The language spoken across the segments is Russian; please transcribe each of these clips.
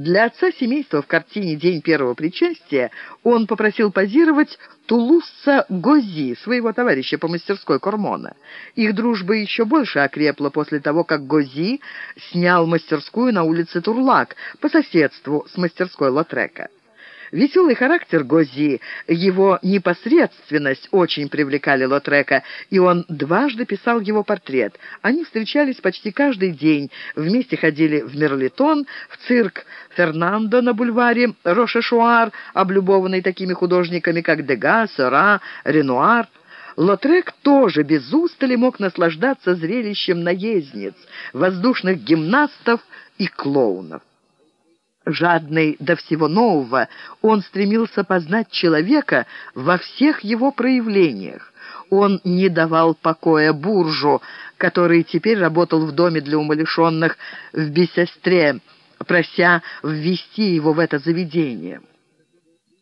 Для отца семейства в картине «День первого причастия» он попросил позировать Тулусса Гози, своего товарища по мастерской Кормона. Их дружба еще больше окрепла после того, как Гози снял мастерскую на улице Турлак по соседству с мастерской Лотрека. Веселый характер Гози, его непосредственность очень привлекали Лотрека, и он дважды писал его портрет. Они встречались почти каждый день, вместе ходили в Мерлитон, в цирк Фернандо на бульваре Рошешуар, облюбованный такими художниками, как Дега, Сера, Ренуар. Лотрек тоже без устали мог наслаждаться зрелищем наездниц, воздушных гимнастов и клоунов. Жадный до всего нового, он стремился познать человека во всех его проявлениях. Он не давал покоя буржу, который теперь работал в доме для умалишенных в Бесестре, прося ввести его в это заведение.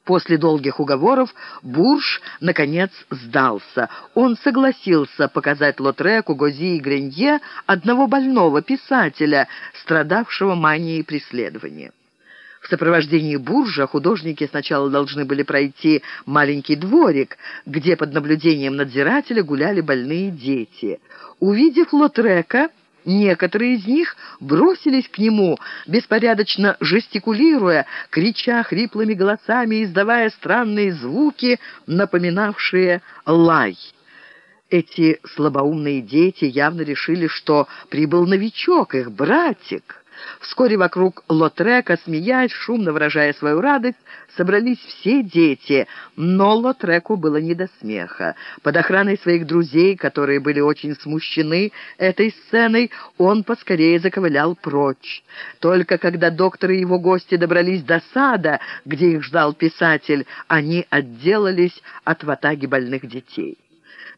После долгих уговоров Бурж, наконец, сдался. Он согласился показать Лотреку, Гози и Гренье одного больного писателя, страдавшего манией преследования. В сопровождении Буржа художники сначала должны были пройти маленький дворик, где под наблюдением надзирателя гуляли больные дети. Увидев Лотрека, некоторые из них бросились к нему, беспорядочно жестикулируя, крича хриплыми голосами, издавая странные звуки, напоминавшие лай. Эти слабоумные дети явно решили, что прибыл новичок, их братик. Вскоре вокруг Лотрека, смеясь, шумно выражая свою радость, собрались все дети, но Лотреку было не до смеха. Под охраной своих друзей, которые были очень смущены этой сценой, он поскорее заковылял прочь. Только когда доктор и его гости добрались до сада, где их ждал писатель, они отделались от ватаги больных детей.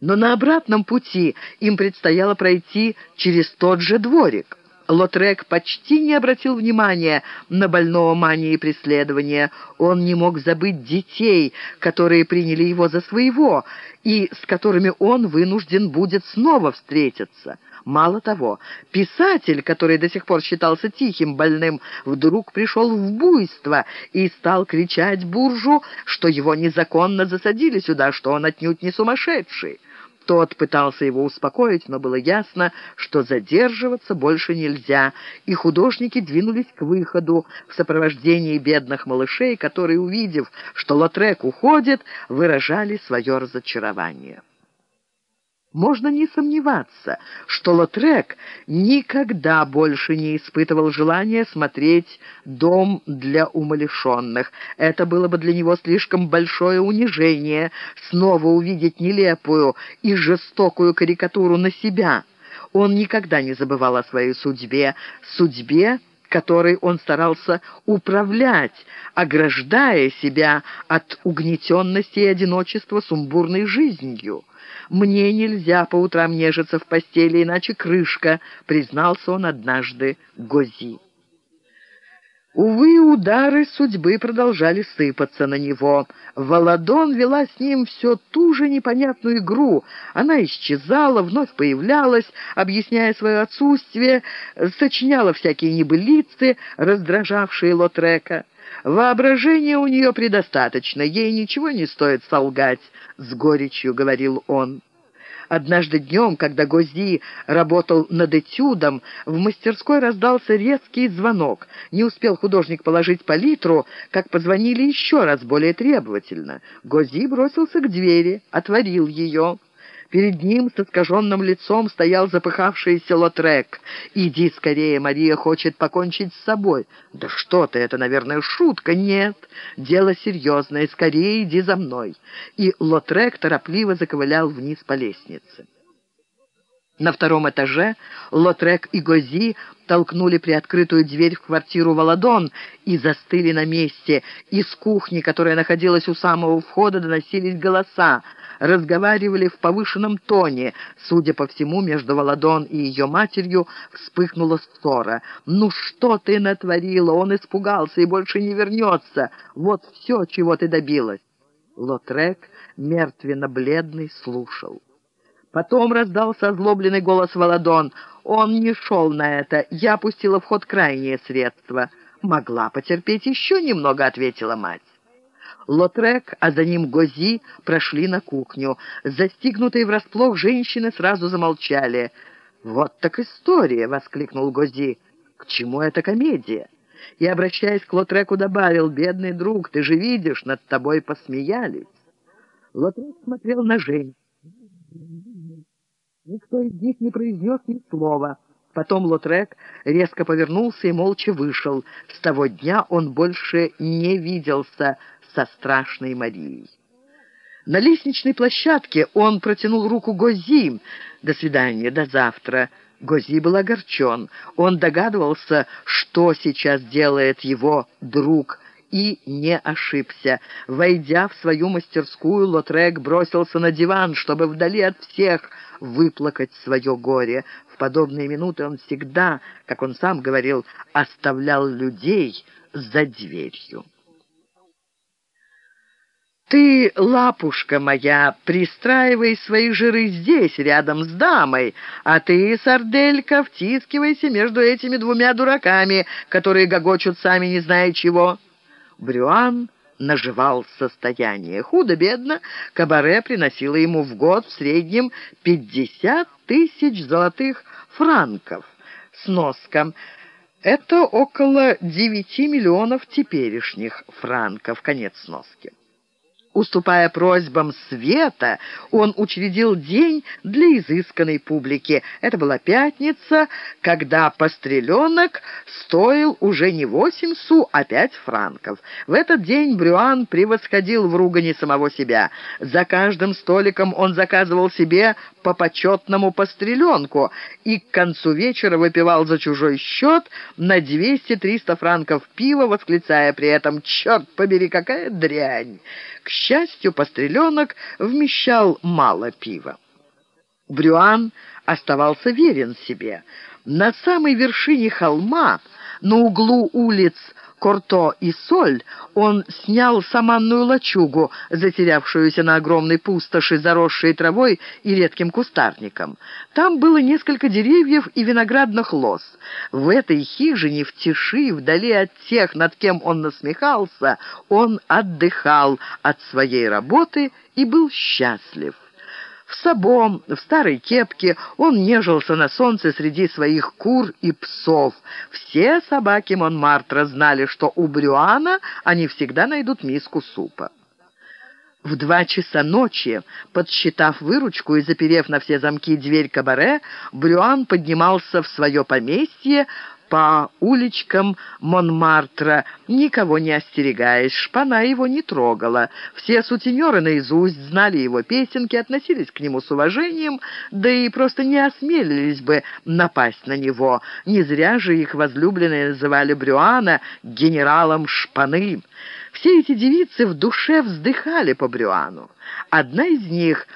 Но на обратном пути им предстояло пройти через тот же дворик. Лотрек почти не обратил внимания на больного мании преследования. Он не мог забыть детей, которые приняли его за своего, и с которыми он вынужден будет снова встретиться. Мало того, писатель, который до сих пор считался тихим больным, вдруг пришел в буйство и стал кричать буржу, что его незаконно засадили сюда, что он отнюдь не сумасшедший. Тот пытался его успокоить, но было ясно, что задерживаться больше нельзя, и художники двинулись к выходу в сопровождении бедных малышей, которые, увидев, что Лотрек уходит, выражали свое разочарование. Можно не сомневаться, что Лотрек никогда больше не испытывал желания смотреть «Дом для умалишенных». Это было бы для него слишком большое унижение снова увидеть нелепую и жестокую карикатуру на себя. Он никогда не забывал о своей судьбе, судьбе, которой он старался управлять, ограждая себя от угнетенности и одиночества сумбурной жизнью. «Мне нельзя по утрам нежиться в постели, иначе крышка», — признался он однажды Гози. Увы, удары судьбы продолжали сыпаться на него. Володон вела с ним все ту же непонятную игру. Она исчезала, вновь появлялась, объясняя свое отсутствие, сочиняла всякие небылицы, раздражавшие Лотрека. Воображения у нее предостаточно, ей ничего не стоит солгать, — с горечью говорил он. Однажды днем, когда Гози работал над этюдом, в мастерской раздался резкий звонок. Не успел художник положить палитру, как позвонили еще раз более требовательно. Гози бросился к двери, отворил ее. Перед ним с искаженным лицом стоял запыхавшийся Лотрек. «Иди скорее, Мария хочет покончить с собой». «Да что ты, это, наверное, шутка». «Нет, дело серьезное. Скорее иди за мной». И Лотрек торопливо заковылял вниз по лестнице. На втором этаже Лотрек и Гози толкнули приоткрытую дверь в квартиру Володон и застыли на месте. Из кухни, которая находилась у самого входа, доносились голоса. Разговаривали в повышенном тоне. Судя по всему, между Володон и ее матерью вспыхнула ссора. «Ну что ты натворила? Он испугался и больше не вернется. Вот все, чего ты добилась». Лотрек, мертвенно-бледный, слушал. Потом раздался озлобленный голос Володон. «Он не шел на это. Я пустила в ход крайнее средство». «Могла потерпеть еще немного», — ответила мать. Лотрек, а за ним Гози прошли на кухню. Застигнутые врасплох женщины сразу замолчали. «Вот так история!» — воскликнул Гози. «К чему эта комедия?» И, обращаясь к Лотреку, добавил, «Бедный друг, ты же видишь, над тобой посмеялись». Лотрек смотрел на женщин. Никто из них не произнес ни слова. Потом Лотрек резко повернулся и молча вышел. С того дня он больше не виделся со страшной Марией. На лестничной площадке он протянул руку Гози. «До свидания, до завтра». Гози был огорчен. Он догадывался, что сейчас делает его друг, и не ошибся. Войдя в свою мастерскую, Лотрек бросился на диван, чтобы вдали от всех выплакать свое горе. В подобные минуты он всегда, как он сам говорил, оставлял людей за дверью. «Ты, лапушка моя, пристраивай свои жиры здесь, рядом с дамой, а ты, сарделька, втискивайся между этими двумя дураками, которые гогочут сами не зная чего». Брюан наживал состояние. Худо-бедно кабаре приносило ему в год в среднем пятьдесят тысяч золотых франков. Сноска. Это около девяти миллионов теперешних франков. Конец сноски. Уступая просьбам Света, он учредил день для изысканной публики. Это была пятница, когда постреленок стоил уже не восемь су, а пять франков. В этот день Брюан превосходил в ругани самого себя. За каждым столиком он заказывал себе по почетному постреленку и к концу вечера выпивал за чужой счет на 200-300 франков пива, восклицая при этом «Черт побери, какая дрянь!» К счастью, постреленок вмещал мало пива. Брюан оставался верен себе. На самой вершине холма, на углу улиц Корто и Соль, он снял саманную лачугу, затерявшуюся на огромной пустоши, заросшей травой и редким кустарником. Там было несколько деревьев и виноградных лоз. В этой хижине, в тиши, вдали от тех, над кем он насмехался, он отдыхал от своей работы и был счастлив. В сабом, в старой кепке он нежился на солнце среди своих кур и псов. Все собаки Монмартра знали, что у Брюана они всегда найдут миску супа. В два часа ночи, подсчитав выручку и заперев на все замки дверь кабаре, Брюан поднимался в свое поместье, по уличкам Монмартра, никого не остерегаясь. Шпана его не трогала. Все сутенеры наизусть знали его песенки, относились к нему с уважением, да и просто не осмелились бы напасть на него. Не зря же их возлюбленные называли Брюана генералом Шпаны. Все эти девицы в душе вздыхали по Брюану. Одна из них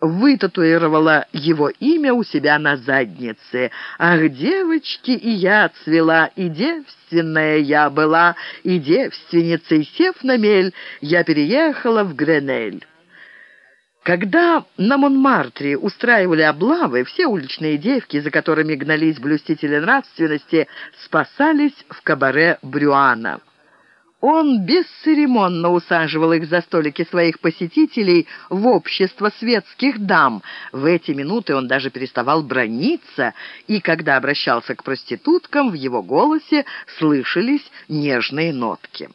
вытатуировала его имя у себя на заднице. «Ах, девочки, и я цвела, и девственная я была, и девственницей, сев на мель, я переехала в Гренель». Когда на Монмартре устраивали облавы, все уличные девки, за которыми гнались блюстители нравственности, спасались в кабаре Брюана. Он бесцеремонно усаживал их за столики своих посетителей в общество светских дам. В эти минуты он даже переставал брониться, и когда обращался к проституткам, в его голосе слышались нежные нотки.